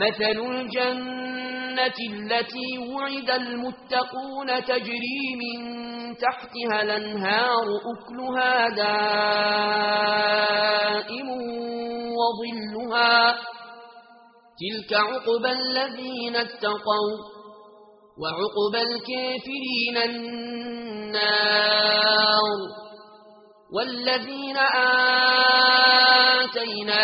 مثل الجنة التي وعد المتقون تجري من تحتها لنهار أكلها دائم وظلها تلك عقب الذين اتقوا وعقب الكافرين النار والذين آمنوا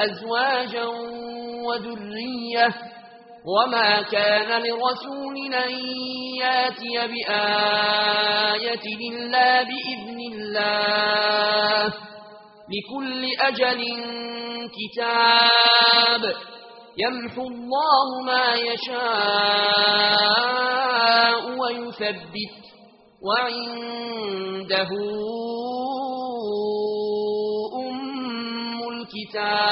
أزواجا وذرية وما كان لرسول أن يأتي بآية إلا بإذن الله لكل أجل كتاب يمحو الله ما يشاء ويثبت وعنده أم الكتاب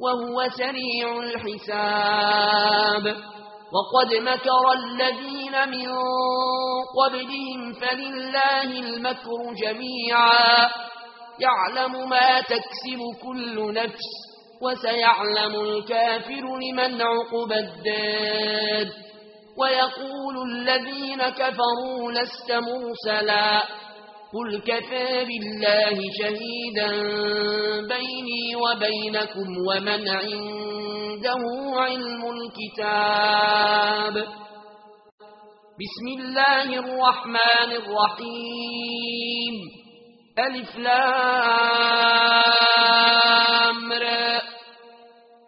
وهو سريع الحساب. وقد مكر الذين من قبلهم فلله المكر جميعا. يعلم ما تكسب كل نفس وسيعلم الكافر لمن عقب الداد. ويقول الذين كفروا لست مرسلا. قل كفى بالله شهيدا بيني وبينكم ومن عنده علم الكتاب. بسم الله الرحمن الرحيم. ألف لام.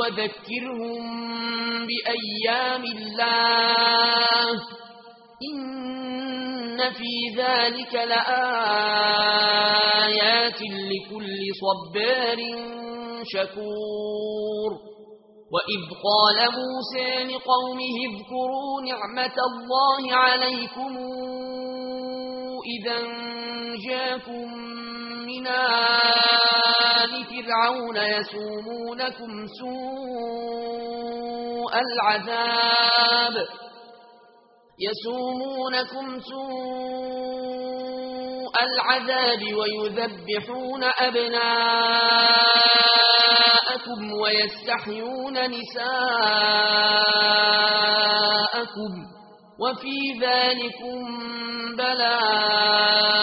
وذكرهم بأيام الله. إن في ذلك لآيات لكل صبار شكور. وإذ قال موسى لقومه اذكروا نعمة الله عليكم إذا جاكم منا فرعون يسومونكم سوء العذاب. يسومونكم سوء العذاب ويذبحون أبناءكم ويستحيون نساءكم وفي ذلكم بلاء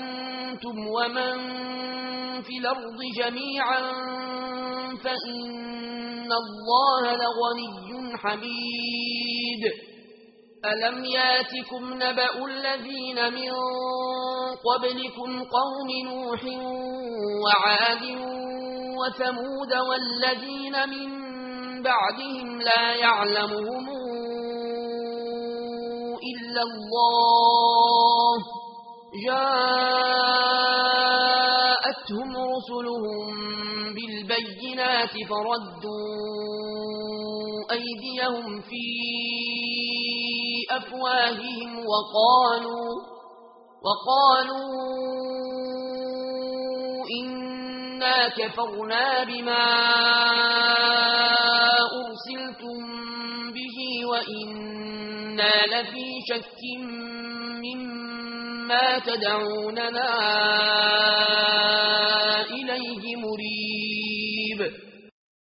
أنتم ومن في الأرض جميعا فإن الله لغني حميد ألم ياتكم نبأ الذين من قبلكم قوم نوح وعاد وثمود والذين من بعدهم لا يعلمهم إلا الله الظلمات فردوا أيديهم في أفواههم وقالوا وقالوا إنا كفرنا بما أرسلتم به وإنا لفي شك مما تدعوننا إِلَيْهِ